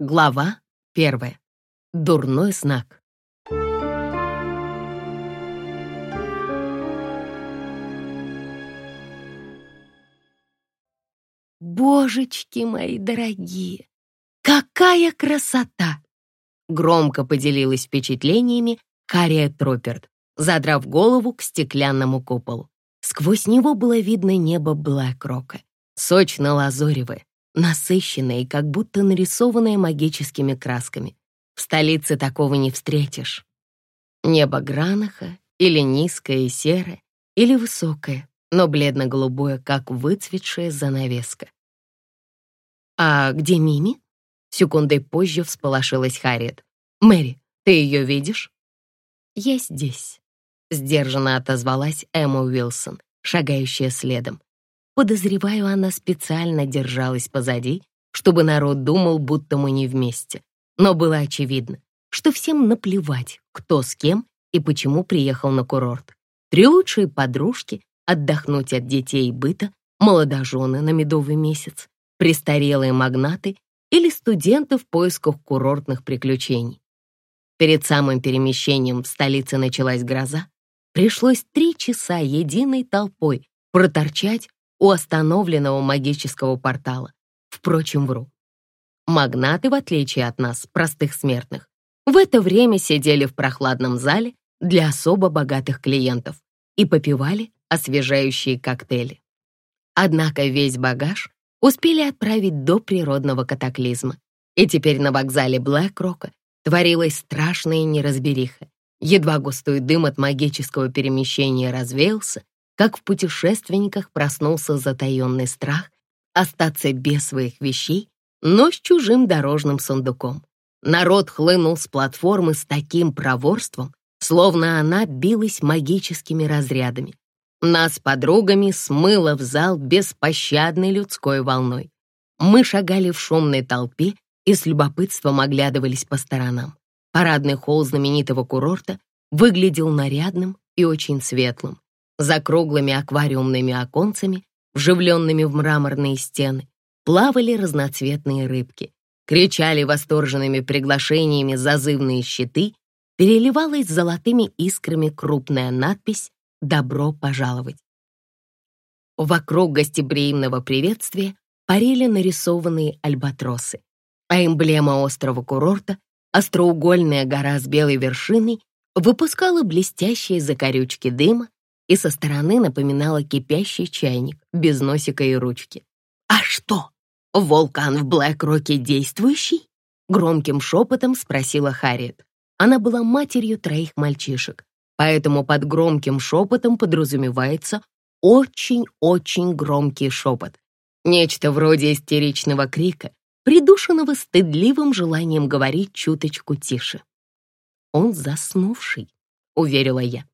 Глава первая. Дурной знак. Божечки мои дорогие, какая красота! Громко поделилась впечатлениями Харриет Руперт, задрав голову к стеклянному куполу. Сквозь него было видно небо Блэк-Рока, сочно-лазоревое, насыщенное и как будто нарисованное магическими красками. В столице такого не встретишь. Небо Гранаха или низкое и серое, или высокое, но бледно-голубое, как выцветшая занавеска. «А где Мими?» Секундой позже всполошилась Харриет. «Мэри, ты ее видишь?» «Я здесь», — сдержанно отозвалась Эмма Уилсон, шагающая следом. Подозреваю, она специально держалась позади, чтобы народ думал, будто мы не вместе. Но было очевидно, что всем наплевать, кто с кем и почему приехал на курорт. Три лучшие подружки, отдохнуть от детей и быта, молодожены на медовый месяц, престарелые магнаты или студенты в поисках курортных приключений. Перед самым перемещением в столице началась гроза. Пришлось три часа единой толпой проторчать у остановленного магического портала. Впрочем, вру. Магнаты, в отличие от нас, простых смертных, в это время сидели в прохладном зале для особо богатых клиентов и попивали освежающие коктейли. Однако весь багаж успели отправить до природного катаклизма, и теперь на вокзале Блэк-Рока творилась страшная неразбериха. Едва густой дым от магического перемещения развеялся, как в путешественниках проснулся затаенный страх остаться без своих вещей, но с чужим дорожным сундуком. Народ хлынул с платформы с таким проворством, словно она билась магическими разрядами. Нас подругами смыло в зал беспощадной людской волной. Мы шагали в шумной толпе и с любопытством оглядывались по сторонам. Парадный холл знаменитого курорта выглядел нарядным и очень светлым. За круглыми аквариумными оконцами, вживленными в мраморные стены, плавали разноцветные рыбки. Кричали восторженными приглашениями зазывные щиты, переливалась золотыми искрами крупная надпись «Добро пожаловать». Вокруг гостеприимного приветствия парили нарисованные альбатросы, а эмблема острова-курорта, остроугольная гора с белой вершиной, выпускала блестящие закорючки дыма, и со стороны напоминала кипящий чайник без носика и ручки. «А что, вулкан в Блэк-Роке действующий?» Громким шепотом спросила Харриет. Она была матерью троих мальчишек, поэтому под громким шепотом подразумевается очень-очень громкий шепот. Нечто вроде истеричного крика, придушенного стыдливым желанием говорить чуточку тише. «Он заснувший», — уверила я.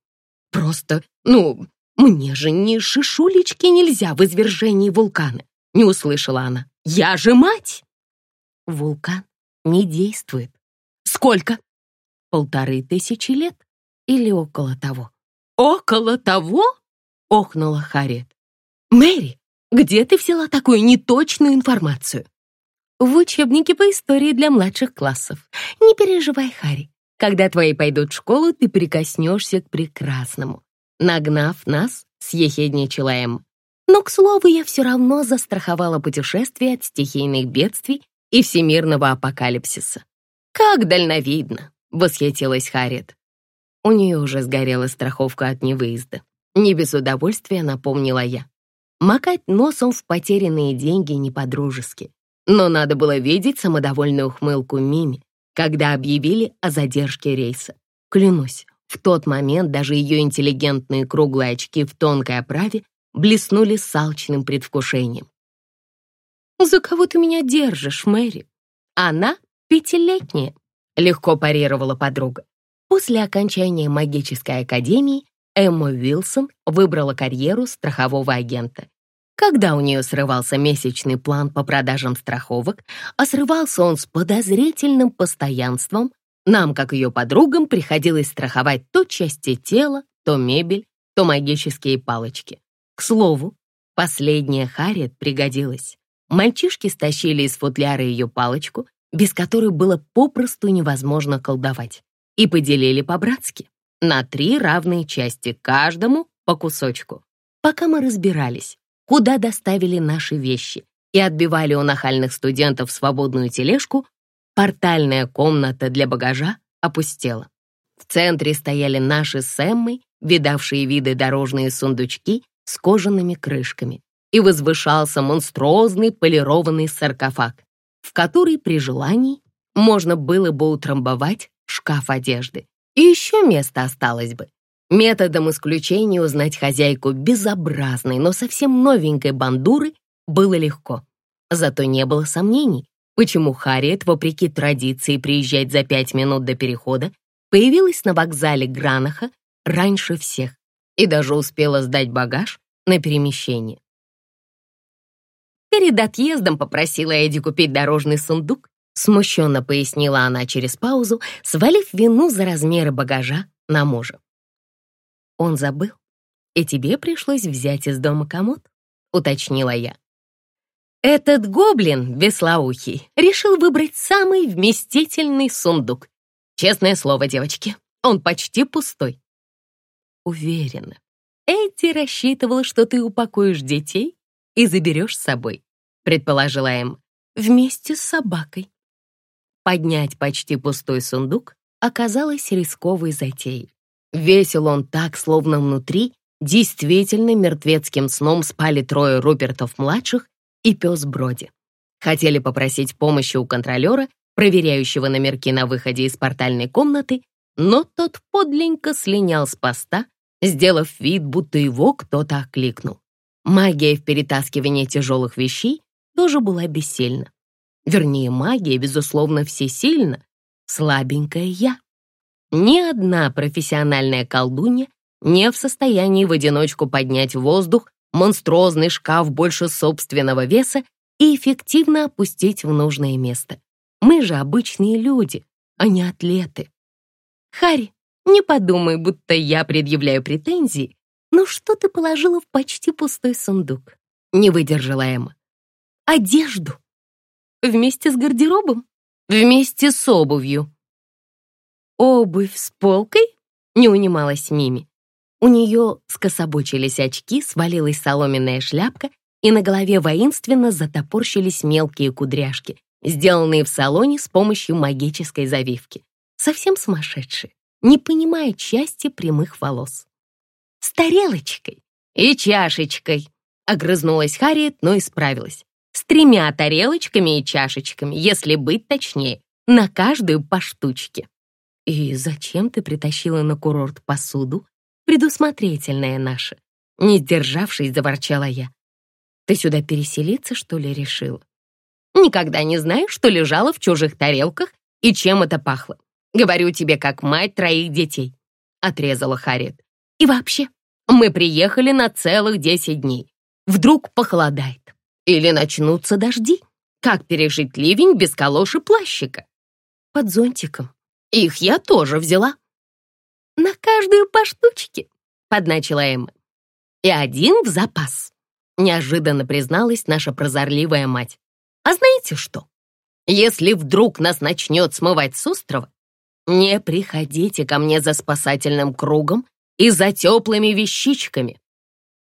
Просто, ну, мне же ни шишулечки нельзя в извержении вулкана. Не услышала она. Я же мать! Вулкан не действует. Сколько? Полторы тысячи лет или около того? Около того? Охнула Харриет. Мэри, где ты взяла такую неточную информацию? В учебнике по истории для младших классов. Не переживай, Харри. Когда твои пойдут в школу, ты прикоснешься к прекрасному. Нагнав нас, съехидничала Эм. Но, к слову, я все равно застраховала путешествие от стихийных бедствий и всемирного апокалипсиса. «Как дальновидно!» — восхитилась Харриет. У нее уже сгорела страховка от невыезда. Не без удовольствия напомнила я. Макать носом в потерянные деньги не по-дружески. Но надо было видеть самодовольную ухмылку Мими, когда объявили о задержке рейса. Клянусь, в тот момент даже ее интеллигентные круглые очки в тонкой оправе блеснули с алчным предвкушением. «За кого ты меня держишь, Мэри? Она пятилетняя», — легко парировала подруга. После окончания магической академии Эмма Уилсон выбрала карьеру страхового агента когда у нее срывался месячный план по продажам страховок, а срывался он с подозрительным постоянством, нам, как ее подругам, приходилось страховать то части тела, то мебель, то магические палочки. К слову, последняя Харриет пригодилась. Мальчишки стащили из футляра ее палочку без которой было попросту невозможно колдовать, и поделили по-братски на три равные части, каждому по кусочку. Пока мы разбирались, куда доставили наши вещи и отбивали у нахальных студентов свободную тележку, портальная комната для багажа опустела. В центре стояли наши с Эммой, видавшие виды дорожные сундучки с кожаными крышками, и возвышался монструозный полированный саркофаг, в который при желании можно было бы утрамбовать шкаф одежды. И еще место осталось бы. Методом исключения узнать хозяйку безобразной, но совсем новенькой бандуры было легко. Зато не было сомнений, почему Харриет, вопреки традиции приезжать за пять минут до перехода, появилась на вокзале Гранаха раньше всех и даже успела сдать багаж на перемещение. Перед отъездом попросила Эдди купить дорожный сундук, смущенно пояснила она через паузу, свалив вину за размеры багажа на мужа. Он забыл, и тебе пришлось взять из дома комод, уточнила я. Этот гоблин, веслоухий, решил выбрать самый вместительный сундук. Честное слово, девочки, он почти пустой. Уверена, Эдди рассчитывал, что ты упакуешь детей и заберешь с собой, предположила Эм, вместе с собакой. Поднять почти пустой сундук оказалось рисковой затеей. Весил он так, словно внутри действительно мертвецким сном спали трое Рупертов-младших и пес Броди. Хотели попросить помощи у контролера, проверяющего номерки на выходе из портальной комнаты, но тот подленько слинял с поста, сделав вид, будто его кто-то окликнул. Магия в перетаскивании тяжелых вещей тоже была бессильна. Вернее, магия, безусловно, всесильна, слабенькая я. Ни одна профессиональная колдунья не в состоянии в одиночку поднять в воздух монструозный шкаф больше собственного веса и эффективно опустить в нужное место. Мы же обычные люди, а не атлеты. Харри, не подумай, будто я предъявляю претензии, но что ты положила в почти пустой сундук? Не выдержала Эмма. Одежду. Вместе с гардеробом? Вместе с обувью. Обувь с полкой? Не унималась Мими. У нее скособочились очки, свалилась соломенная шляпка, и на голове воинственно затопорщились мелкие кудряшки, сделанные в салоне с помощью магической завивки. Совсем сумасшедшие, не понимая части прямых волос. «С тарелочкой и чашечкой», — огрызнулась Харриет, но исправилась. «С тремя тарелочками и чашечками, если быть точнее, на каждую по штучке». «И зачем ты притащила на курорт посуду?» «Предусмотрительная наша», — не сдержавшись, заворчала я. «Ты сюда переселиться, что ли, решила?» «Никогда не знаю, что лежало в чужих тарелках и чем это пахло. Говорю тебе, как мать троих детей», — отрезала Харриет. «И вообще, мы приехали на целых десять дней. Вдруг похолодает или начнутся дожди. Как пережить ливень без калош и плащика?» «Под зонтиком. Их я тоже взяла». «На каждую по штучке», — подначила Эмма. «И один в запас», — неожиданно призналась наша прозорливая мать. «А знаете что? Если вдруг нас начнет смывать с острова, не приходите ко мне за спасательным кругом и за теплыми вещичками.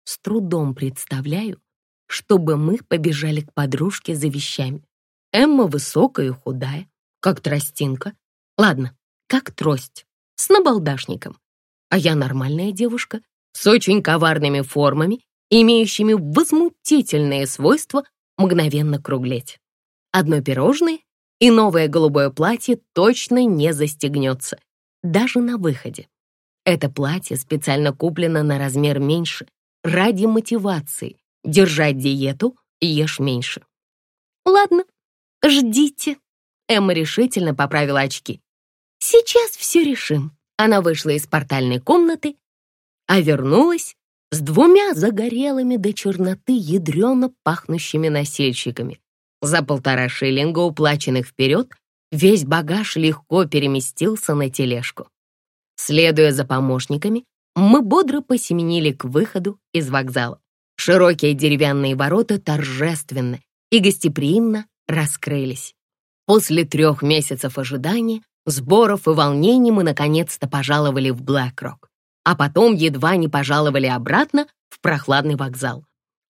С трудом представляю, чтобы мы побежали к подружке за вещами. Эмма высокая и худая, как тростинка. Ладно, как трость, с набалдашником. А я нормальная девушка, с очень коварными формами, имеющими возмутительные свойства мгновенно круглеть. Одно пирожное и новое голубое платье точно не застегнется, даже на выходе. Это платье специально куплено на размер меньше, ради мотивации. Держать диету ешь меньше. Ладно, ждите. Эмма решительно поправила очки. Сейчас все решим. Она вышла из портальной комнаты, а вернулась с двумя загорелыми до черноты ядрено пахнущими носильщиками. За полтора шиллинга, уплаченных вперед, весь багаж легко переместился на тележку. Следуя за помощниками, мы бодро посеменили к выходу из вокзала. Широкие деревянные ворота торжественно и гостеприимно раскрылись. После трех месяцев ожидания, сборов и волнений мы наконец-то пожаловали в Блэкрок, а потом едва не пожаловали обратно в прохладный вокзал.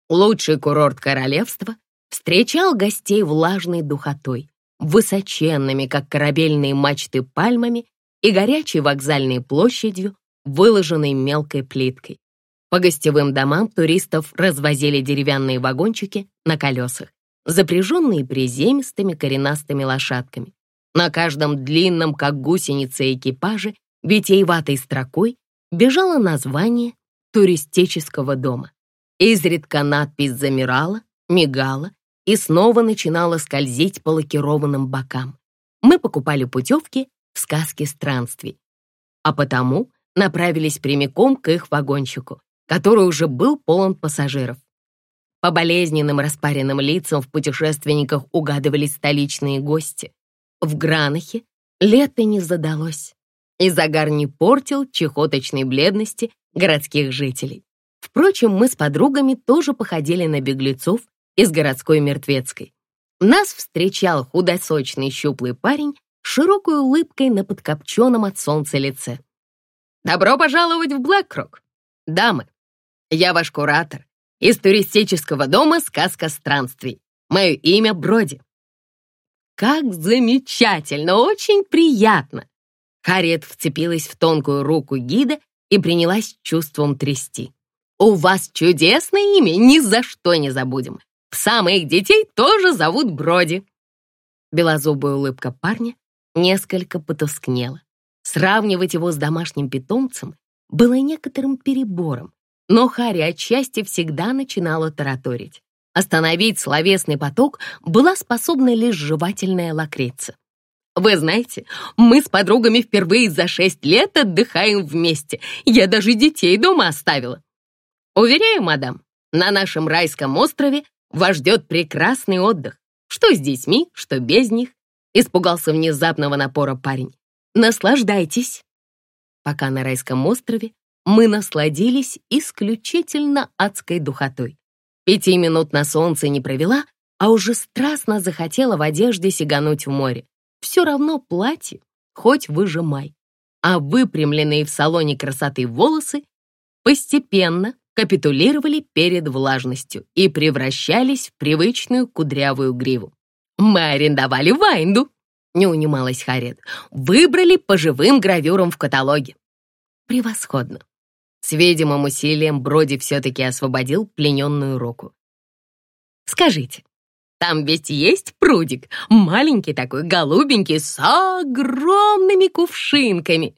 Лучший курорт королевства встречал гостей влажной духотой, высоченными, как корабельные мачты, пальмами и горячей вокзальной площадью, выложенной мелкой плиткой. По гостевым домам туристов развозили деревянные вагончики на колесах, запряженные приземистыми коренастыми лошадками. На каждом длинном, как гусеница экипаже, витиеватой строкой бежало название туристического дома. Изредка надпись замирала, мигала и снова начинала скользить по лакированным бокам. Мы покупали путевки в сказки странствий, а потому направились прямиком к их вагончику, который уже был полон пассажиров. По болезненным распаренным лицам в путешественниках угадывались столичные гости. В Гранахе лето не задалось, и загар не портил чехоточной бледности городских жителей. Впрочем, мы с подругами тоже походили на беглецов из городской мертвецкой. Нас встречал худосочный щуплый парень с широкой улыбкой на подкопченном от солнца лице. «Добро пожаловать в Блэкрок, дамы!» Я ваш куратор из туристического дома «Сказка странствий». Мое имя Броди». «Как замечательно! Очень приятно!» Харриет вцепилась в тонкую руку гида и принялась чувством трясти. «У вас чудесное имя, ни за что не забудем. Пса моих детей тоже зовут Броди». Белозубая улыбка парня несколько потускнела. Сравнивать его с домашним питомцем было некоторым перебором, но Харри отчасти всегда начинала тараторить. Остановить словесный поток была способна лишь жевательная лакрица. «Вы знаете, мы с подругами впервые за шесть лет отдыхаем вместе. Я даже детей дома оставила. Уверяю, мадам, на нашем райском острове вас ждет прекрасный отдых. Что с детьми, что без них», — испугался внезапного напора парень. «Наслаждайтесь». Пока на райском острове мы насладились исключительно адской духотой. Пяти минут на солнце не провела, а уже страстно захотела в одежде сигануть в море. Все равно платье, хоть выжимай. А выпрямленные в салоне красоты волосы постепенно капитулировали перед влажностью и превращались в привычную кудрявую гриву. «Мы арендовали Вайнду», — не унималась Харриет. «Выбрали по живым гравюрам в каталоге». «Превосходно. С видимым усилием Броди все-таки освободил плененную руку. «Скажите, там ведь есть прудик, маленький такой, голубенький, с огромными кувшинками?»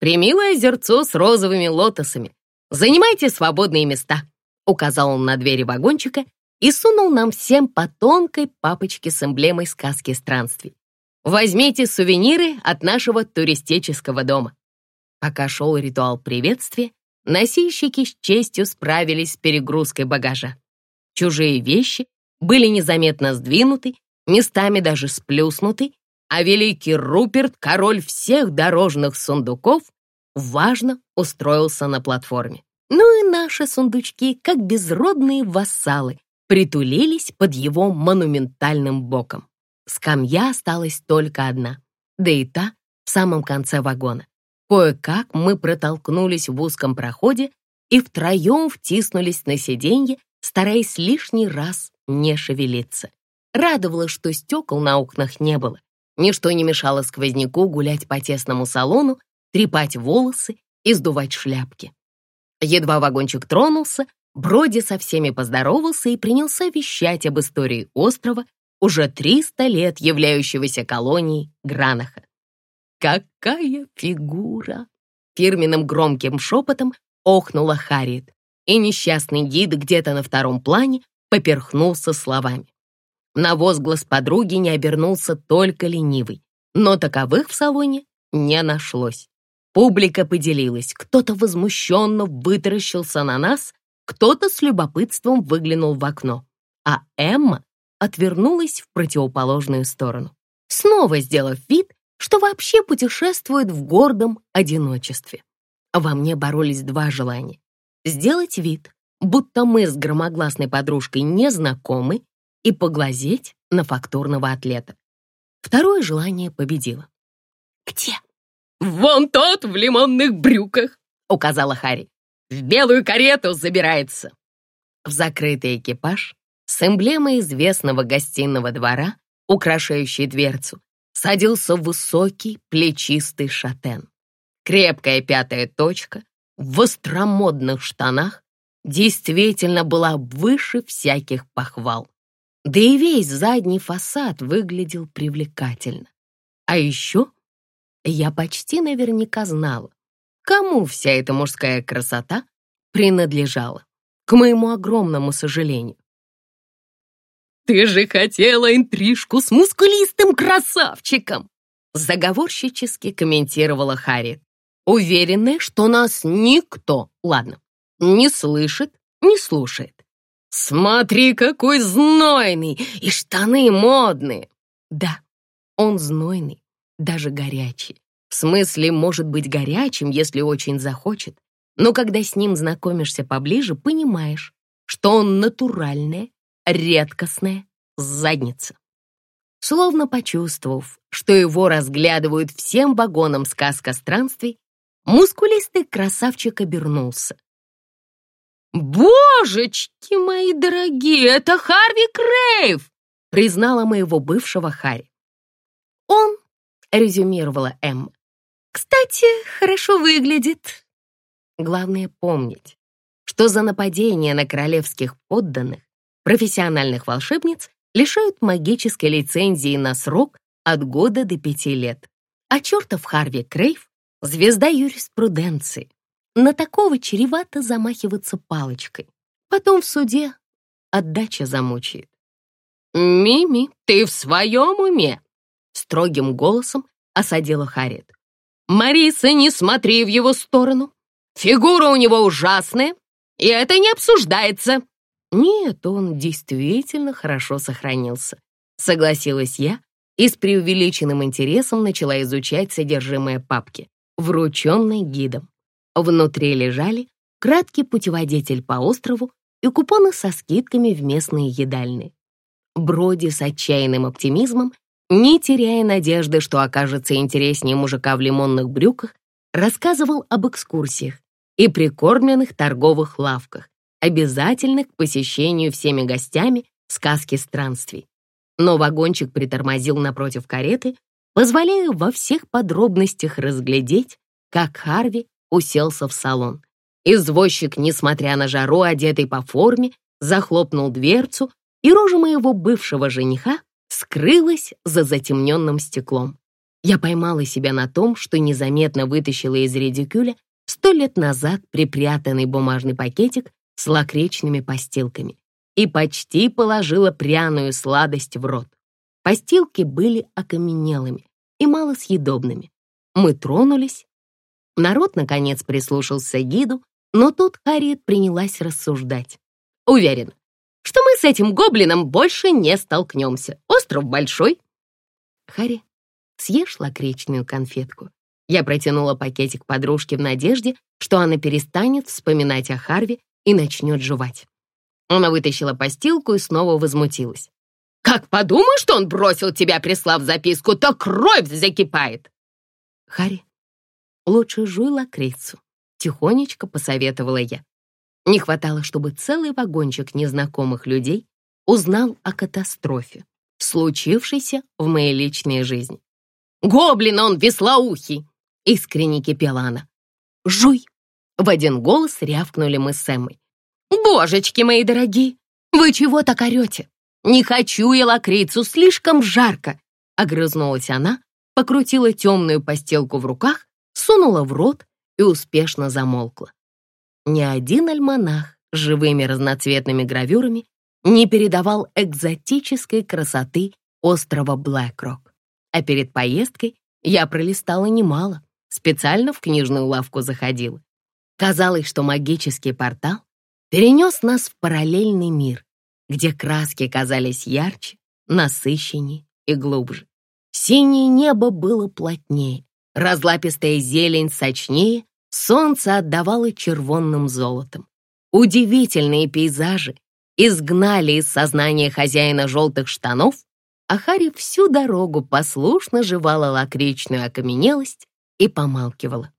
«Примилое озерцо с розовыми лотосами. Занимайте свободные места», — указал он на двери вагончика и сунул нам всем по тонкой папочке с эмблемой сказки странствий. «Возьмите сувениры от нашего туристического дома». Пока шел ритуал приветствия, носильщики с честью справились с перегрузкой багажа. Чужие вещи были незаметно сдвинуты, местами даже сплюснуты, а великий Руперт, король всех дорожных сундуков, важно устроился на платформе. Ну и наши сундучки, как безродные вассалы, притулились под его монументальным боком. Скамья осталась только одна, да и та в самом конце вагона. Кое-как мы протолкнулись в узком проходе и втроем втиснулись на сиденье, стараясь лишний раз не шевелиться. Радовало, что стекол на окнах не было. Ничто не мешало сквозняку гулять по тесному салону, трепать волосы и сдувать шляпки. Едва вагончик тронулся, Броди со всеми поздоровался и принялся вещать об истории острова, уже 300 лет являющегося колонией Гранаха. «Какая фигура!» Фирменным громким шепотом охнула Харриет, и несчастный гид где-то на втором плане поперхнулся словами. На возглас подруги не обернулся только ленивый, но таковых в салоне не нашлось. Публика поделилась, кто-то возмущенно вытаращился на нас, кто-то с любопытством выглянул в окно, а Эмма отвернулась в противоположную сторону, снова сделав вид, что вообще путешествует в гордом одиночестве. Во мне боролись два желания. Сделать вид, будто мы с громогласной подружкой не знакомы, и поглазеть на фактурного атлета. Второе желание победило. «Где?» «Вон тот в лимонных брюках», — указала Харри. «В белую карету забирается». В закрытый экипаж с эмблемой известного гостиного двора, украшающей дверцу, садился высокий плечистый шатен. Крепкая пятая точка в остромодных штанах действительно была выше всяких похвал. Да и весь задний фасад выглядел привлекательно. А еще я почти наверняка знала, кому вся эта мужская красота принадлежала, к моему огромному сожалению. «Ты же хотела интрижку с мускулистым красавчиком!» заговорщически комментировала Харри, уверенная, что нас никто, ладно, не слышит, не слушает. «Смотри, какой знойный! И штаны модные!» Да, он знойный, даже горячий. В смысле, может быть горячим, если очень захочет. Но когда с ним знакомишься поближе, понимаешь, что он натуральная, редкостная задница. Словно почувствовав, что его разглядывают всем вагоном сказка странствий, мускулистый красавчик обернулся. «Божечки мои дорогие, это Харви Крейв!» признала моего бывшего Харри. «Он», — резюмировала Эмма, «кстати, хорошо выглядит». Главное помнить, что за нападение на королевских подданных профессиональных волшебниц лишают магической лицензии на срок от года до пяти лет. А чертов Харви Крейв — звезда юриспруденции, на такого чревато замахиваться палочкой. Потом в суде отдача замучает. «Мими, ты в своем уме?» Строгим голосом осадила Харриет. «Мариса, не смотри в его сторону. Фигура у него ужасная, и это не обсуждается». «Нет, он действительно хорошо сохранился», — согласилась я и с преувеличенным интересом начала изучать содержимое папки, врученной гидом. Внутри лежали краткий путеводитель по острову и купоны со скидками в местные едальные. Броди с отчаянным оптимизмом, не теряя надежды, что окажется интереснее мужика в лимонных брюках, рассказывал об экскурсиях и прикормленных торговых лавках, обязательных к посещению всеми гостями сказки странствий. Но вагончик притормозил напротив кареты, позволяя во всех подробностях разглядеть, как Харви уселся в салон. Извозчик, несмотря на жару, одетый по форме, захлопнул дверцу, и рожа моего бывшего жениха скрылась за затемненным стеклом. Я поймала себя на том, что незаметно вытащила из редикюля сто лет назад припрятанный бумажный пакетик с лакричными постилками и почти положила пряную сладость в рот. Постилки были окаменелыми и малосъедобными. Мы тронулись, Народ, наконец, прислушался гиду, но тут Харриет принялась рассуждать. Уверен, что мы с этим гоблином больше не столкнемся. Остров большой. Харри, съешь лакричную конфетку? Я протянула пакетик подружке в надежде, что она перестанет вспоминать о Харви и начнет жевать. Она вытащила постилку и снова возмутилась. «Как подумаешь, что он бросил тебя, прислав записку, то кровь закипает!» Харри, лучше жуй лакрицу», — тихонечко посоветовала я. Не хватало, чтобы целый вагончик незнакомых людей узнал о катастрофе, случившейся в моей личной жизни. «Гоблин он веслоухий!» — искренне кипела она. «Жуй!» — в один голос рявкнули мы с Эммой. «Божечки мои дорогие, вы чего так орете? Не хочу я лакрицу, слишком жарко!» Огрызнулась она, покрутила темную постелку в руках сунула в рот и успешно замолкла. Ни один альманах с живыми разноцветными гравюрами не передавал экзотической красоты острова Блэкрок. А перед поездкой я пролистала немало, специально в книжную лавку заходила. Казалось, что магический портал перенес нас в параллельный мир, где краски казались ярче, насыщеннее и глубже. Синее небо было плотнее, Разлапистая зелень сочнее, солнце отдавало червонным золотом. Удивительные пейзажи изгнали из сознания хозяина желтых штанов, а Харри всю дорогу послушно жевала лакричную окаменелость и помалкивала.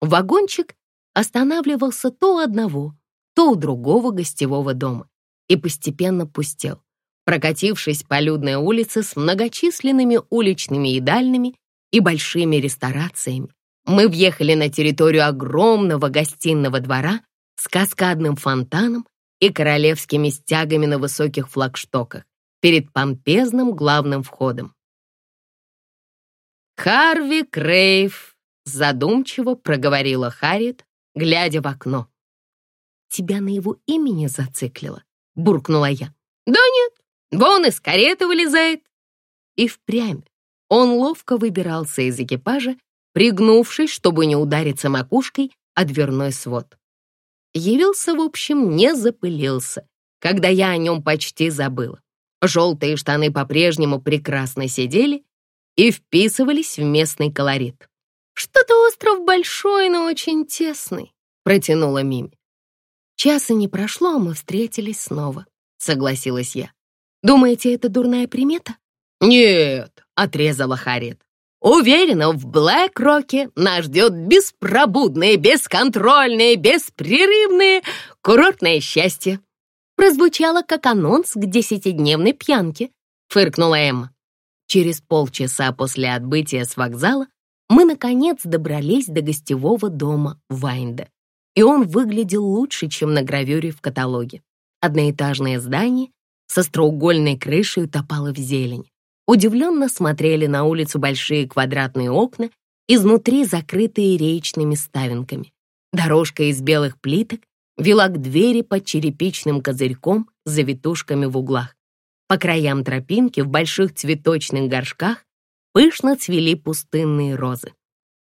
Вагончик останавливался то у одного, то у другого гостевого дома и постепенно пустел, прокатившись по людной улице с многочисленными уличными едальными и большими ресторациями. Мы въехали на территорию огромного гостиного двора с каскадным фонтаном и королевскими стягами на высоких флагштоках перед помпезным главным входом. «Харви Крейв», — задумчиво проговорила Харриет, глядя в окно. «Тебя на его имени зациклило?» — буркнула я. «Да нет, вон из кареты вылезает». И впрямь он ловко выбирался из экипажа, пригнувшись, чтобы не удариться макушкой о дверной свод. Явился, в общем, не запылился, когда я о нем почти забыла. Желтые штаны по-прежнему прекрасно сидели и вписывались в местный колорит. «Что-то остров большой, но очень тесный», — протянула Мими. «Часа не прошло, а мы встретились снова», — согласилась я. «Думаете, это дурная примета?» «Нет», — отрезала Харит. «Уверена, в Блэк-Роке нас ждет беспробудное, бесконтрольное, беспрерывное курортное счастье прозвучало как анонс к десятидневной пьянке», — фыркнула Эмма. Через полчаса после отбытия с вокзала мы, наконец, добрались до гостевого дома Вайнда, и он выглядел лучше, чем на гравюре в каталоге. Одноэтажное здание со остроугольной крышей утопало в зелень. Удивленно смотрели на улицу большие квадратные окна, изнутри закрытые речными ставинками. Дорожка из белых плиток вела к двери под черепичным козырьком с завитушками в углах. По краям тропинки в больших цветочных горшках пышно цвели пустынные розы.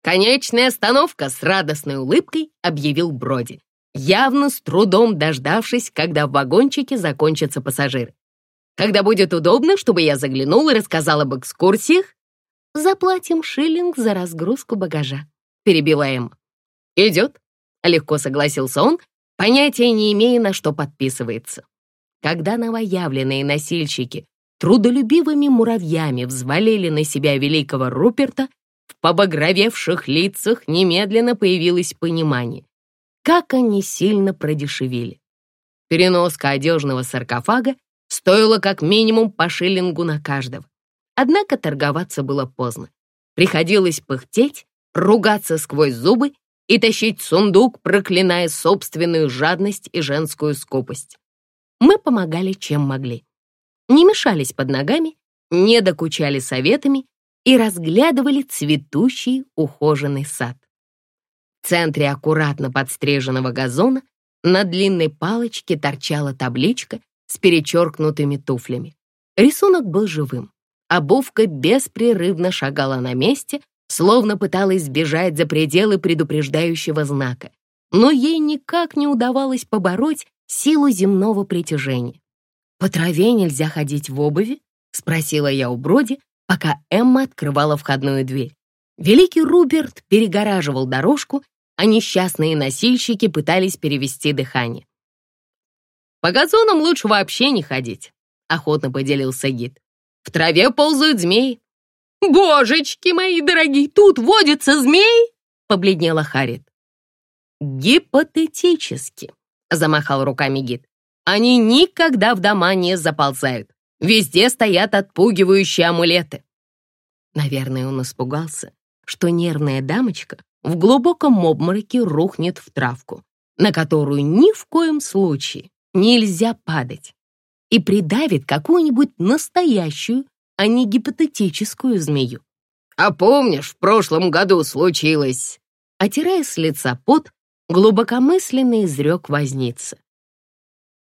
«Конечная остановка!» с радостной улыбкой объявил Броди, явно с трудом дождавшись, когда в вагончике закончатся пассажиры. «Когда будет удобно, чтобы я заглянул и рассказал об экскурсиях?» «Заплатим шиллинг за разгрузку багажа», — перебила Эмма. «Идет», — легко согласился он понятия не имея, на что подписывается. Когда новоявленные носильщики трудолюбивыми муравьями взвалили на себя великого Руперта, в побагровевших лицах немедленно появилось понимание, как они сильно продешевили. Переноска одежного саркофага стоила как минимум по шиллингу на каждого. Однако торговаться было поздно. Приходилось пыхтеть, ругаться сквозь зубы и тащить сундук, проклиная собственную жадность и женскую скупость. Мы помогали, чем могли. Не мешались под ногами, не докучали советами и разглядывали цветущий ухоженный сад. В центре аккуратно подстриженного газона на длинной палочке торчала табличка с перечеркнутыми туфлями. Рисунок был живым. Обувка беспрерывно шагала на месте, словно пыталась сбежать за пределы предупреждающего знака, но ей никак не удавалось побороть силу земного притяжения. «По траве нельзя ходить в обуви?» — спросила я у Броди, пока Эмма открывала входную дверь. Великий Руберт перегораживал дорожку, а несчастные носильщики пытались перевести дыхание. «По газонам лучше вообще не ходить», — охотно поделился гид. «В траве ползают змеи, «Божечки мои дорогие, тут водится змей!» — побледнела Харит. «Гипотетически», — замахал руками гид. «Они никогда в дома не заползают. Везде стоят отпугивающие амулеты». Наверное, он испугался, что нервная дамочка в глубоком обмороке рухнет в травку, на которую ни в коем случае нельзя падать, и придавит какую-нибудь настоящую а не гипотетическую змею. «А помнишь, в прошлом году случилось?» Отирая с лица пот, глубокомысленно изрек возница.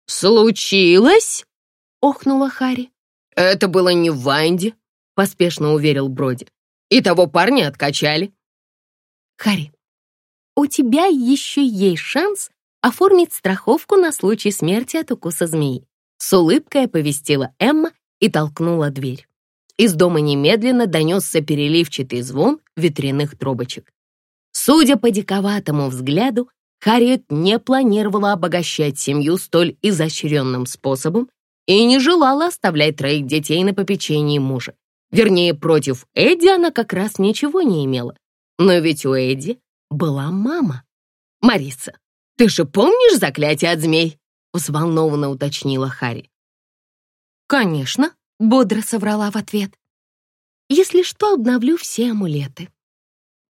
«Случилось?» — охнула Хари. «Это было не в Ванде», — поспешно уверил Броди. «И того парня откачали». «Хари, у тебя еще есть шанс оформить страховку на случай смерти от укуса змеи», — с улыбкой оповестила Эмма и толкнула дверь. Из дома немедленно донесся переливчатый звон ветряных трубочек. Судя по диковатому взгляду, Харриет не планировала обогащать семью столь изощренным способом и не желала оставлять троих детей на попечении мужа. Вернее, против Эдди она как раз ничего не имела. Но ведь у Эдди была мама. «Мариса, ты же помнишь заклятие от змей?» взволнованно уточнила Харри. «Конечно», — бодро соврала в ответ. «Если что, обновлю все амулеты».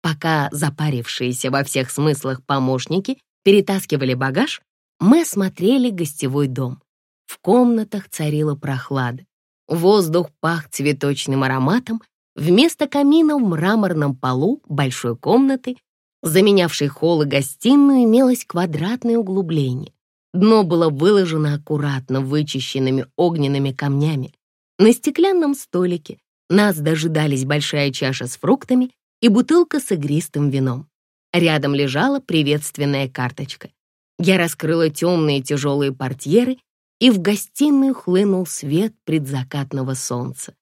Пока запарившиеся во всех смыслах помощники перетаскивали багаж, мы осмотрели гостевой дом. В комнатах царила прохлада. Воздух пах цветочным ароматом. Вместо камина в мраморном полу большой комнаты, заменявшей холл и гостиную, имелось квадратное углубление. Дно было выложено аккуратно вычищенными огненными камнями. На стеклянном столике нас дожидались большая чаша с фруктами и бутылка с игристым вином. Рядом лежала приветственная карточка. Я раскрыла темные тяжелые портьеры и в гостиную хлынул свет предзакатного солнца.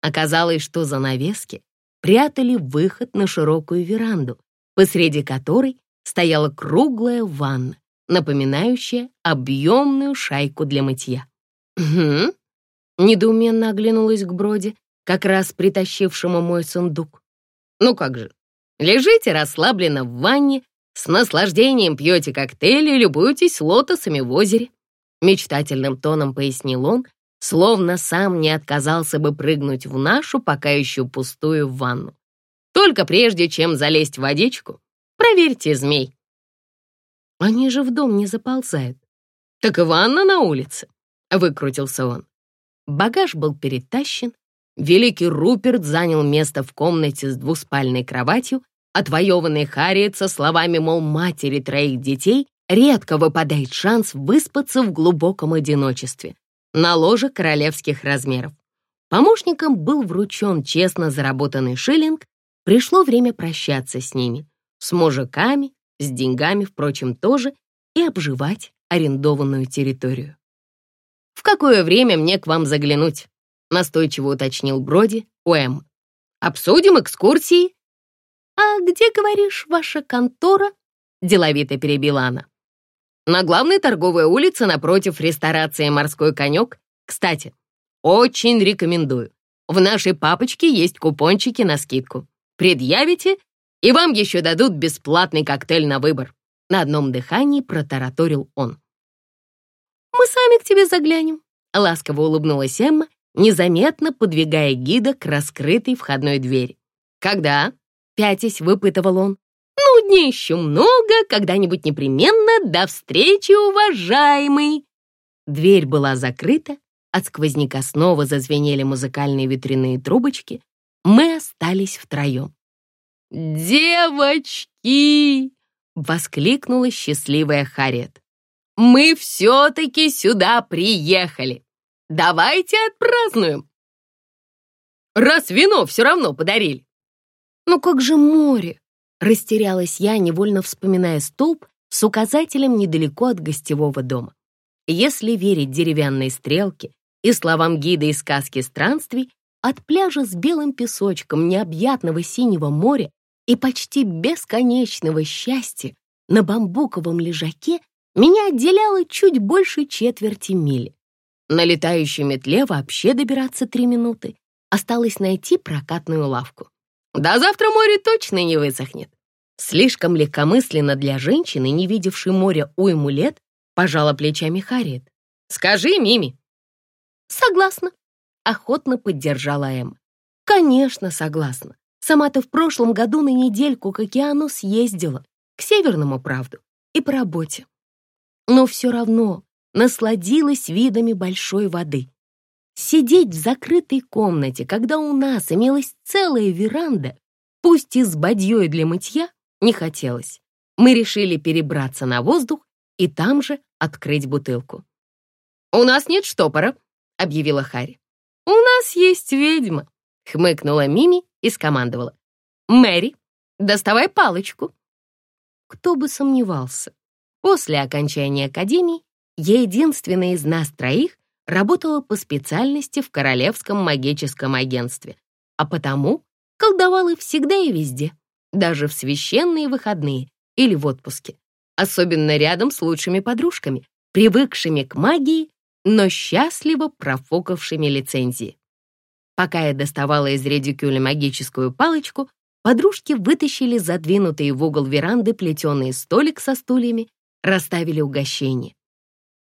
Оказалось, что занавески прятали выход на широкую веранду, посреди которой стояла круглая ванна, напоминающая объемную шайку для мытья. «Угу», — недоуменно оглянулась к Броди, как раз притащившему мой сундук. «Ну как же, лежите расслабленно в ванне, с наслаждением пьете коктейли и любуетесь лотосами в озере. Мечтательным тоном пояснил он, словно сам не отказался бы прыгнуть в нашу пока еще пустую ванну. Только прежде, чем залезть в водичку, проверьте змей. Они же в дом не заползают. Так и ванна на улице, выкрутился он. Багаж был перетащен, великий Руперт занял место в комнате с двуспальной кроватью, отвоеванной Харриет со словами, мол, матери троих детей редко выпадает шанс выспаться в глубоком одиночестве на ложе королевских размеров. Помощникам был вручен честно заработанный шиллинг, пришло время прощаться с ними, с мужиками, с деньгами, впрочем, тоже, и обживать арендованную территорию. «В какое время мне к вам заглянуть?» — настойчиво уточнил Броди у. «Обсудим экскурсии». «А где, говоришь, ваша контора?» — деловито перебила она. На главной торговой улице напротив ресторации «Морской конек». Кстати, очень рекомендую. В нашей папочке есть купончики на скидку. Предъявите, и вам еще дадут бесплатный коктейль на выбор. На одном дыхании протараторил он. «Мы сами к тебе заглянем», — ласково улыбнулась Эмма, незаметно подвигая гида к раскрытой входной двери. «Когда?» — пятясь выпытывал он. Ну, дней еще много, когда-нибудь непременно. До встречи, уважаемый!» Дверь была закрыта, от сквозняка снова зазвенели музыкальные ветряные трубочки. Мы остались втроем. «Девочки!» — воскликнула счастливая Харет. «Мы все-таки сюда приехали! Давайте отпразднуем!» «Раз вино все равно подарили!» «Ну как же море?» Растерялась я, невольно вспоминая столб с указателем недалеко от гостевого дома. Если верить деревянной стрелке и словам гида из сказки странствий, от пляжа с белым песочком необъятного синего моря и почти бесконечного счастья на бамбуковом лежаке меня отделяло чуть больше четверти мили. На летающей метле вообще добираться три минуты. Осталось найти прокатную лавку. До завтра море точно не высохнет. Слишком легкомысленно для женщины, не видевшей моря уйму лет, пожала плечами Харриет. «Скажи, Мими». «Согласна», — охотно поддержала Эм. «Конечно, согласна. Сама-то в прошлом году на недельку к океану съездила, к северному, правду, и по работе. Но все равно насладилась видами большой воды. Сидеть в закрытой комнате, когда у нас имелась целая веранда, пусть и с бадьей для мытья, не хотелось. Мы решили перебраться на воздух и там же открыть бутылку. «У нас нет штопора», — объявила Харри. «У нас есть ведьма», — хмыкнула Мими и скомандовала. «Мэри, доставай палочку». Кто бы сомневался. После окончания академии я единственная из нас троих работала по специальности в Королевском магическом агентстве, а потому колдовала всегда и везде, даже в священные выходные или в отпуске. особенно рядом с лучшими подружками, привыкшими к магии, но счастливо профукавшими лицензии. Пока я доставала из редикюля магическую палочку, подружки вытащили задвинутый в угол веранды плетеный столик со стульями, расставили угощение.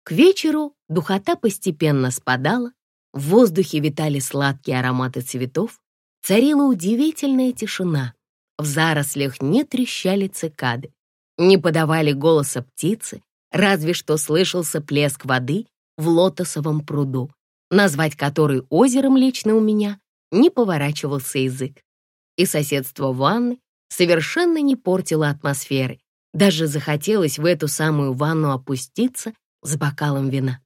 К вечеру духота постепенно спадала, в воздухе витали сладкие ароматы цветов, царила удивительная тишина. В зарослях не трещали цикады, не подавали голоса птицы, разве что слышался плеск воды в лотосовом пруду, назвать который озером лично у меня не поворачивался язык. И соседство ванны совершенно не портило атмосферы. Даже захотелось в эту самую ванну опуститься с бокалом вина.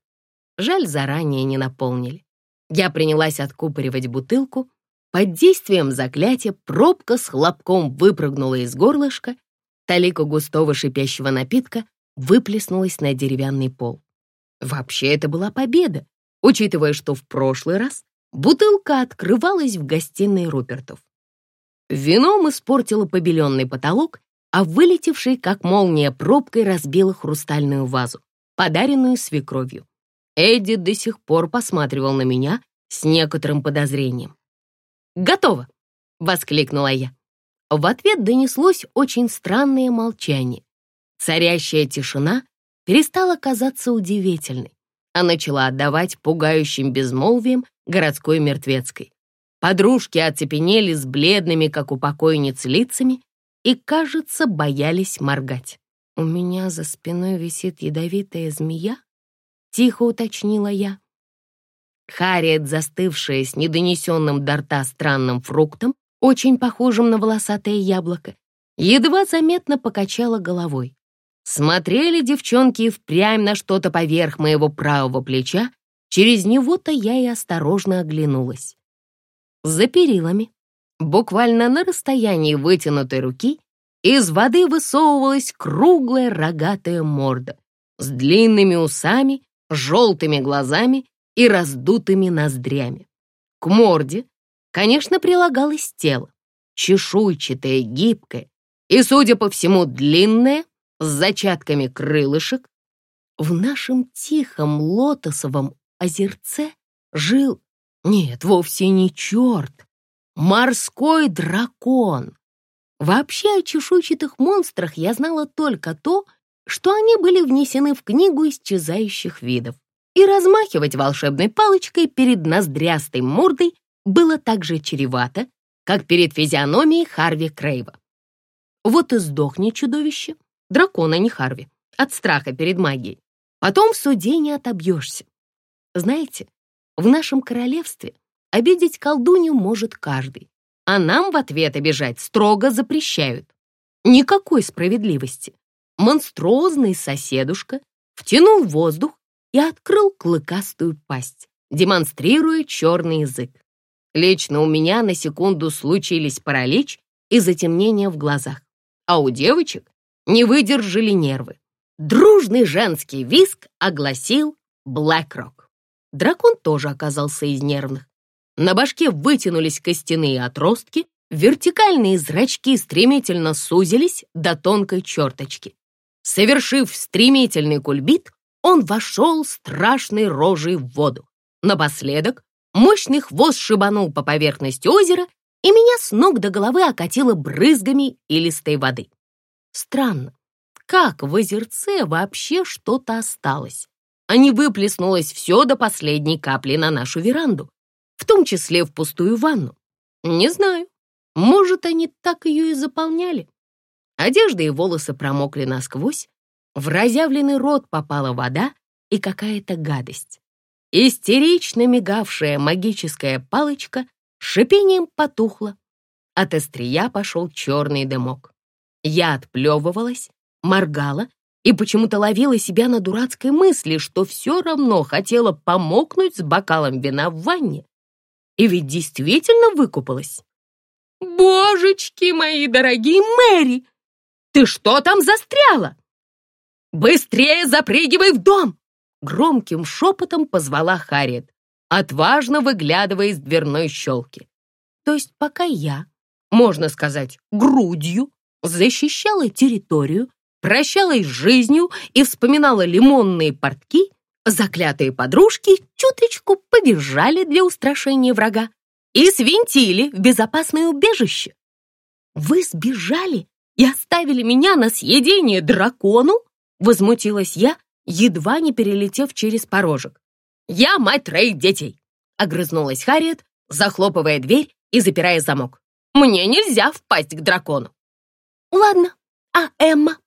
Жаль, заранее не наполнили. Я принялась откупоривать бутылку. Под действием заклятия пробка с хлопком выпрыгнула из горлышка. Талика густого шипящего напитка выплеснулась на деревянный пол. Вообще это была победа, учитывая, что в прошлый раз бутылка открывалась в гостиной Рупертов. Вином испортило побеленный потолок, а вылетевшей, как молния, пробкой разбила хрустальную вазу, подаренную свекровью. Эдди до сих пор посматривал на меня с некоторым подозрением. «Готово!» — воскликнула я. В ответ донеслось очень странное молчание. Царящая тишина перестала казаться удивительной, а начала отдавать пугающим безмолвием городской мертвецкой. Подружки оцепенели с бледными, как у покойниц, лицами и, кажется, боялись моргать. «У меня за спиной висит ядовитая змея?» Тихо уточнила я. Харриет, застывшая с недонесенным до рта странным фруктом, очень похожим на волосатое яблоко, едва заметно покачала головой. Смотрели девчонки впрямь на что-то поверх моего правого плеча, через него-то я и осторожно оглянулась. За перилами, буквально на расстоянии вытянутой руки, из воды высовывалась круглая рогатая морда с длинными усами желтыми глазами и раздутыми ноздрями. К морде, конечно, прилагалось тело, чешуйчатое, гибкое и, судя по всему, длинное, с зачатками крылышек. В нашем тихом лотосовом озерце жил, нет, вовсе не черт, морской дракон. Вообще о чешуйчатых монстрах я знала только то, что они были внесены в книгу исчезающих видов. И размахивать волшебной палочкой перед ноздрястой мордой было так же чревато, как перед физиономией Харви Крейва. Вот и сдохни чудовище, дракона не Харви, от страха перед магией. Потом в суде не отобьешься. Знаете, в нашем королевстве обидеть колдунью может каждый, а нам в ответ обижать строго запрещают. Никакой справедливости монструозный соседушка втянул воздух и открыл клыкастую пасть, демонстрируя черный язык. Лично у меня на секунду случились паралич и затемнение в глазах, а у девочек не выдержали нервы. Дружный женский виск огласил Блэкрок. Дракон тоже оказался из нервных. На башке вытянулись костяные отростки, вертикальные зрачки стремительно сузились до тонкой черточки. Совершив стремительный кульбит, он вошел страшной рожей в воду. Напоследок мощный хвост шибанул по поверхности озера, и меня с ног до головы окатило брызгами илистой воды. Странно, как в озерце вообще что-то осталось, а не выплеснулось все до последней капли на нашу веранду, в том числе в пустую ванну. Не знаю, может, они так ее и заполняли. Одежда и волосы промокли насквозь, в разъявленный рот попала вода и какая-то гадость. Истерично мигавшая магическая палочка шипением потухла. От острия пошел черный дымок. Я отплевывалась, моргала и почему-то ловила себя на дурацкой мысли, что все равно хотела помокнуть с бокалом вина в ванне. И ведь действительно выкупалась. «Божечки мои дорогие Мэри!» Ты что там застряла? Быстрее запрыгивай в дом!» Громким шепотом позвала Харриет, отважно выглядывая из дверной щелки. То есть пока я, можно сказать, грудью, защищала территорию, прощалась с жизнью и вспоминала лимонные портки, заклятые подружки чуточку побежали для устрашения врага и свинтили в безопасное убежище. «Вы сбежали и оставили меня на съедение дракону?» Возмутилась я, едва не перелетев через порожек. «Я мать троих детей!» — огрызнулась Харриет, захлопывая дверь и запирая замок. «Мне нельзя впасть к дракону!» «Ладно, а Эмма?»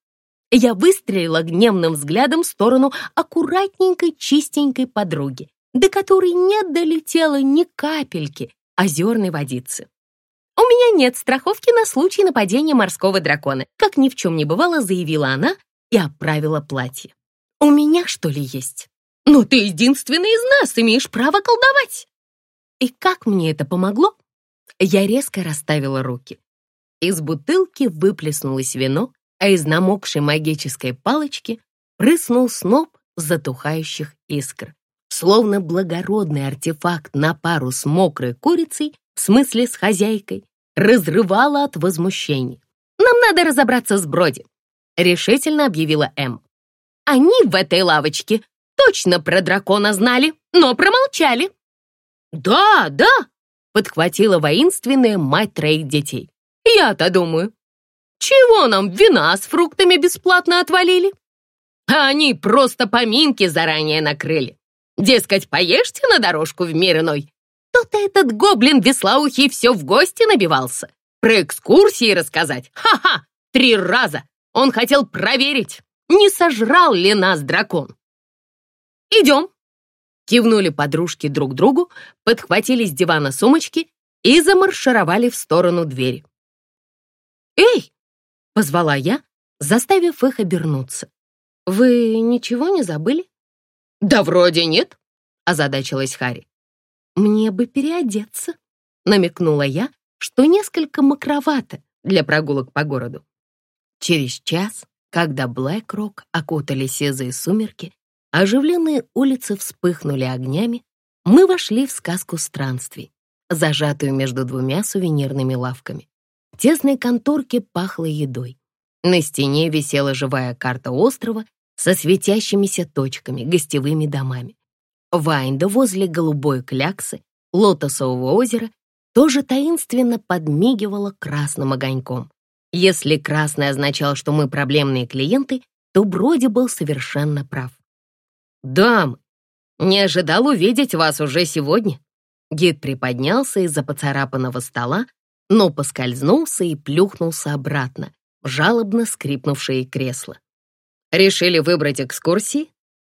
Я выстрелила гневным взглядом в сторону аккуратненькой, чистенькой подруги, до которой не долетело ни капельки озерной водицы. «У меня нет страховки на случай нападения морского дракона», как ни в чем не бывало, заявила она и оправила платье. «У меня, что ли, есть? Но ты единственный из нас имеешь право колдовать!» И как мне это помогло? Я резко расставила руки. Из бутылки выплеснулось вино, а из намокшей магической палочки прыснул сноп затухающих искр. Словно благородный артефакт на пару с мокрой курицей, в смысле с хозяйкой, разрывала от возмущения. «Нам надо разобраться с Броди», — решительно объявила Эм. «Они в этой лавочке точно про дракона знали, но промолчали». «Да, да», — подхватила воинственная мать троих детей. «Я-то думаю, чего нам вина с фруктами бесплатно отвалили? А они просто поминки заранее накрыли. Дескать, поешьте на дорожку в мир иной. Тут этот гоблин веслоухий все в гости набивался. Про экскурсии рассказать. Ха-ха! Три раза! Он хотел проверить, не сожрал ли нас дракон. «Идем!» Кивнули подружки друг другу, подхватили с дивана сумочки и замаршировали в сторону двери. «Эй!» — позвала я, заставив их обернуться. «Вы ничего не забыли?» «Да вроде нет», — озадачилась Хари. «Мне бы переодеться», — намекнула я, что несколько макровато для прогулок по городу. Через час, когда Блэк-Рок окутали сизые сумерки, оживленные улицы вспыхнули огнями, мы вошли в сказку странствий, зажатую между двумя сувенирными лавками. Тесной конторке пахло едой. На стене висела живая карта острова со светящимися точками, гостевыми домами. Вайнда возле голубой кляксы, лотосового озера, тоже таинственно подмигивала красным огоньком. Если красный означал, что мы проблемные клиенты, то Броди был совершенно прав. «Дам, не ожидал увидеть вас уже сегодня». Гид приподнялся из-за поцарапанного стола, но поскользнулся и плюхнулся обратно, жалобно скрипнувшее кресло. Решили выбрать экскурсии?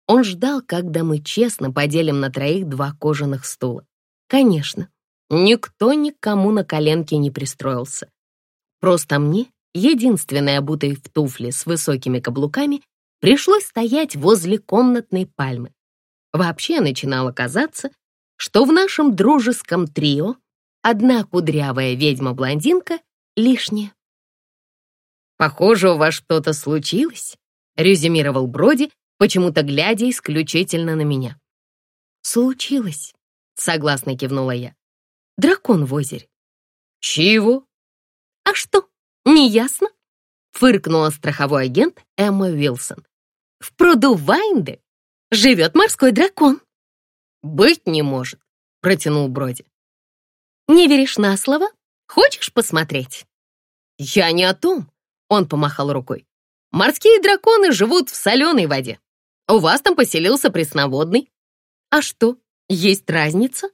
Он ждал, когда мы честно поделим на троих два кожаных стула. Конечно, никто никому на коленке не пристроился. Просто мне, единственной обутой в туфли с высокими каблуками, пришлось стоять возле комнатной пальмы. Вообще начинало казаться, что в нашем дружеском трио одна кудрявая ведьма-блондинка лишняя. «Похоже, у вас что-то случилось», резюмировал Броди, почему-то глядя исключительно на меня. «Случилось», — согласно кивнула я. «Дракон в озере». «Чего?» «А что, не ясно?» — фыркнула страховой агент Эмма Уилсон. «В пруду Вайнде живет морской дракон». «Быть не может», — протянул Броди. «Не веришь на слово? Хочешь посмотреть?» «Я не о том», — он помахал рукой. Морские драконы живут в соленой воде. У вас там поселился пресноводный. А что, есть разница?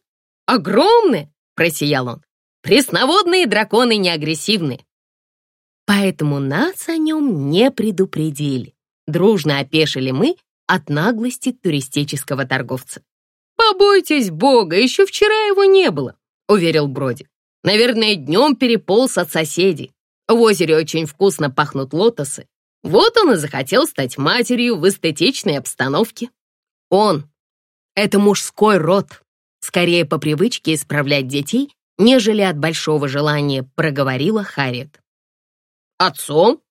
Огромная, просиял он. Пресноводные драконы не агрессивны. Поэтому нас о нем не предупредили. Дружно опешили мы от наглости туристического торговца. «Побойтесь Бога, еще вчера его не было», — уверил Броди. «Наверное, днем переполз от соседей. В озере очень вкусно пахнут лотосы, вот он и захотел стать матерью в эстетичной обстановке. Он — это мужской род, скорее по привычке исправлять детей, нежели от большого желания, проговорила Харриет. «Отцом?»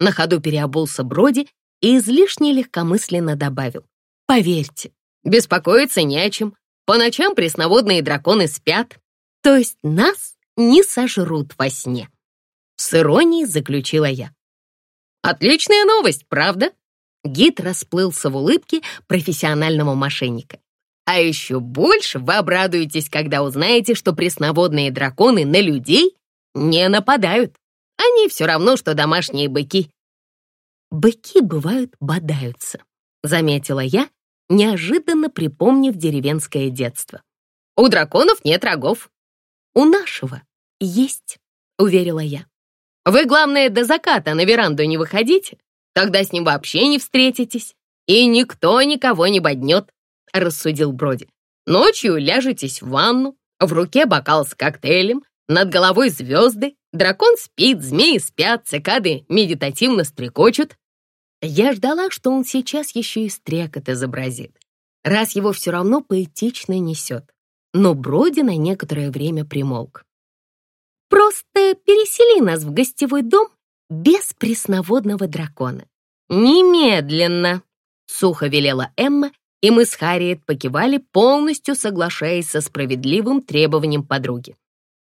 На ходу переобулся Броди и излишне легкомысленно добавил. «Поверьте, беспокоиться не о чем. По ночам пресноводные драконы спят, то есть нас не сожрут во сне». С иронией заключила я. Отличная новость, правда? Гид расплылся в улыбке профессионального мошенника. А еще больше вы обрадуетесь, когда узнаете, что пресноводные драконы на людей не нападают. Они все равно, что домашние быки. Быки, бывают, бодаются, заметила я, неожиданно припомнив деревенское детство. У драконов нет рогов. У нашего есть, уверила я. Вы, главное, до заката на веранду не выходите, тогда с ним вообще не встретитесь, и никто никого не боднет, рассудил Броди. Ночью ляжетесь в ванну, в руке бокал с коктейлем, над головой звезды, дракон спит, змеи спят, цикады медитативно стрекочут. Я ждала, что он сейчас еще и стрекот изобразит, раз его все равно поэтично несет. Но Броди на некоторое время примолк. «Просто пересели нас в гостевой дом без пресноводного дракона. Немедленно!» — сухо велела Эмма, и мы с Харриет покивали, полностью соглашаясь со справедливым требованием подруги.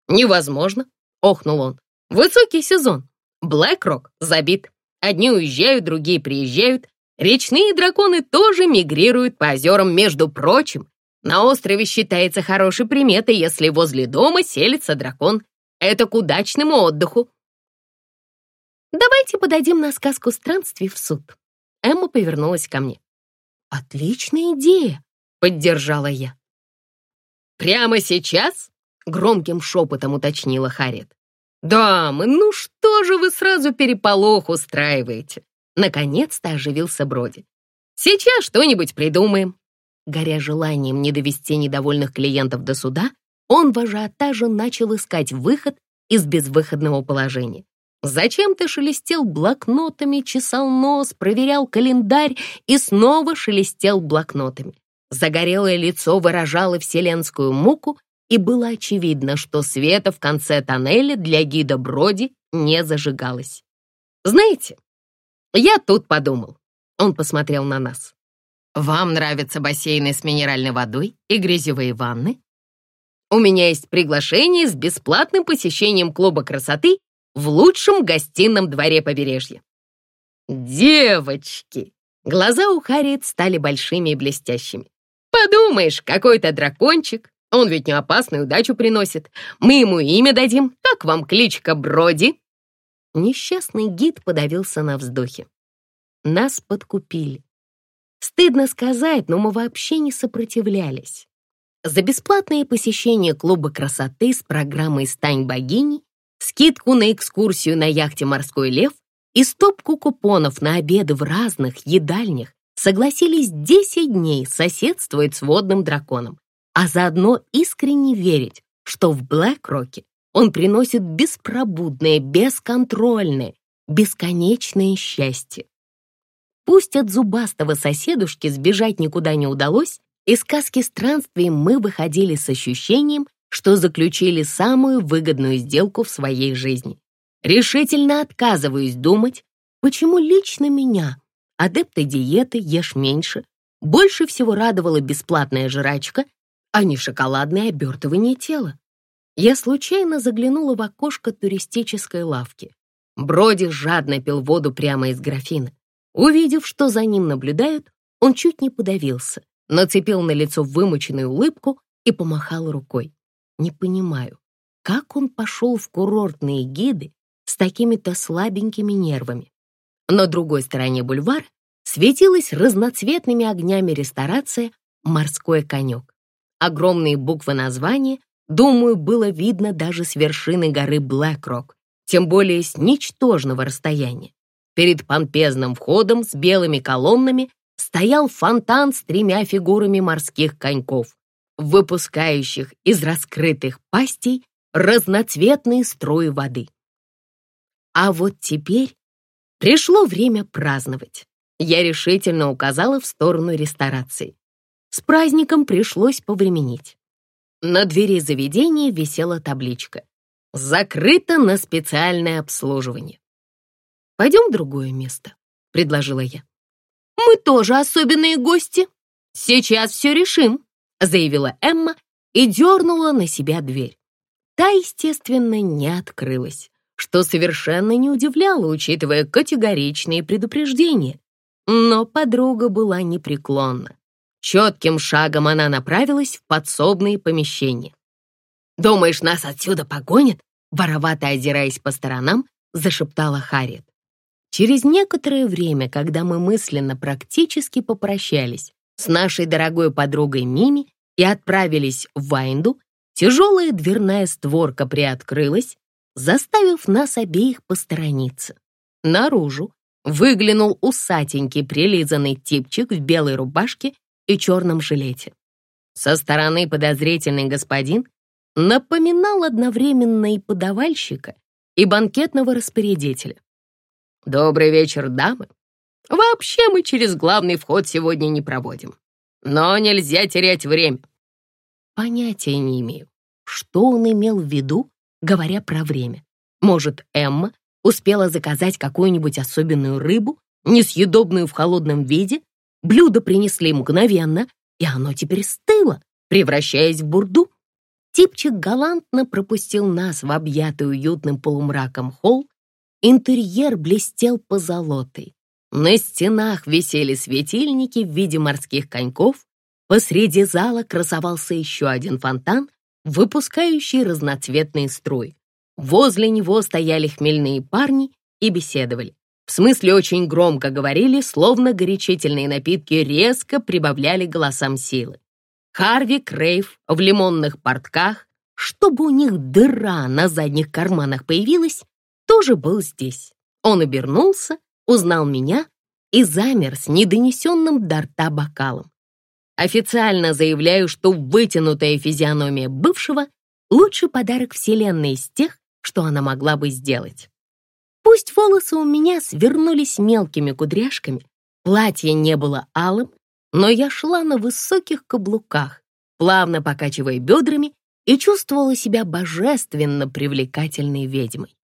«Невозможно!» — охнул он. «Высокий сезон. Блэк-Рок забит. Одни уезжают, другие приезжают. Речные драконы тоже мигрируют по озерам, между прочим. На острове считается хорошей приметой, если возле дома селится дракон. Это к удачному отдыху. «Давайте подадим на сказку странствий в суд». Эмма повернулась ко мне. «Отличная идея», — поддержала я. «Прямо сейчас?» — громким шепотом уточнила Харриет. «Дамы, ну что же вы сразу переполох устраиваете?» Наконец-то оживился Броди. «Сейчас что-нибудь придумаем». Горя желанием не довести недовольных клиентов до суда, он в ажиотаже начал искать выход из безвыходного положения. Зачем-то шелестел блокнотами, чесал нос, проверял календарь и снова шелестел блокнотами. Загорелое лицо выражало вселенскую муку, и было очевидно, что света в конце тоннеля для гида Броди не зажигалось. «Знаете, я тут подумал». Он посмотрел на нас. «Вам нравятся бассейны с минеральной водой и грязевые ванны? У меня есть приглашение с бесплатным посещением клуба красоты в лучшем гостином дворе побережья». «Девочки!» Глаза у Харриет стали большими и блестящими. «Подумаешь, какой-то дракончик он ведь не опасный, удачу приносит. Мы ему имя дадим. Как вам кличка Броди?» Несчастный гид подавился на вздохе. Нас подкупили. Стыдно сказать, но мы вообще не сопротивлялись. За бесплатное посещение клуба красоты с программой «Стань богиней», скидку на экскурсию на яхте «Морской лев» и стопку купонов на обеды в разных едальнях согласились 10 дней соседствовать с водным драконом а заодно искренне верить, что в Блэк-Роке он приносит беспробудное, бесконтрольное, бесконечное счастье. Пусть от зубастого соседушки сбежать никуда не удалось, из сказки странствий мы выходили с ощущением, что заключили самую выгодную сделку в своей жизни. Решительно отказываюсь думать, почему лично меня, адепты диеты «Ешь меньше», больше всего радовала бесплатная жрачка а не шоколадное обертывание тела. Я случайно заглянула в окошко туристической лавки. Броди жадно пил воду прямо из графина. Увидев, что за ним наблюдают, он чуть не подавился, нацепил на лицо вымученную улыбку и помахал рукой. Не понимаю, как он пошел в курортные гиды с такими-то слабенькими нервами. На другой стороне бульвара светилась разноцветными огнями ресторация «Морской конек». Огромные буквы названия, думаю, было видно даже с вершины горы Блэкрок, тем более с ничтожного расстояния. Перед помпезным входом с белыми колоннами стоял фонтан с тремя фигурами морских коньков, выпускающих из раскрытых пастей разноцветные струи воды. А вот теперь пришло время праздновать. Я решительно указала в сторону ресторации. С праздником пришлось повременить. На двери заведения висела табличка «Закрыто на специальное обслуживание». «Пойдем в другое место», — предложила я. «Мы тоже особенные гости. Сейчас все решим», — заявила Эмма и дернула на себя дверь. Та, естественно, не открылась. что совершенно не удивляло, учитывая категоричные предупреждения. Но подруга была непреклонна. Четким шагом она направилась в подсобные помещения. «Думаешь, нас отсюда погонят?» Воровато озираясь по сторонам, зашептала Харриет. Через некоторое время, когда мы мысленно практически попрощались с нашей дорогой подругой Мими и отправились в Вайнду, тяжелая дверная створка приоткрылась, заставив нас обеих посторониться. Наружу выглянул усатенький прилизанный типчик в белой рубашке и черном жилете. Со стороны подозрительный господин напоминал одновременно и подавальщика, и банкетного распорядителя. «Добрый вечер, дамы. Вообще мы через главный вход сегодня не проводим. Но нельзя терять время». Понятия не имею, что он имел в виду, говоря про время. Может, Эмма успела заказать какую-нибудь особенную рыбу, несъедобную в холодном виде, блюдо принесли мгновенно, и оно теперь стыло, превращаясь в бурду. Типчик галантно пропустил нас в объятый уютным полумраком холл. Интерьер блестел позолотой. На стенах висели светильники в виде морских коньков. Посреди зала красовался еще один фонтан, выпускающий разноцветные струи. Возле него стояли хмельные парни и беседовали. В смысле очень громко говорили, словно горячительные напитки резко прибавляли голосам силы. Харви Крейв в лимонных портках, чтобы у них дыра на задних карманах появилась, тоже был здесь. Он обернулся, узнал меня и замер с недонесенным до рта бокалом. Официально заявляю, что вытянутая физиономия бывшего — лучший подарок Вселенной из тех, что она могла бы сделать. Пусть волосы у меня свернулись мелкими кудряшками, платье не было алым, но я шла на высоких каблуках, плавно покачивая бедрами и чувствовала себя божественно привлекательной ведьмой.